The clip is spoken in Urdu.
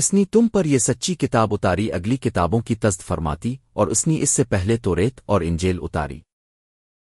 اس نے تم پر یہ سچی کتاب اتاری، اگلی کتابوں کی تزد فرماتی اور اس نے اس سے پہلے تو ریت اور انجیل اتاری۔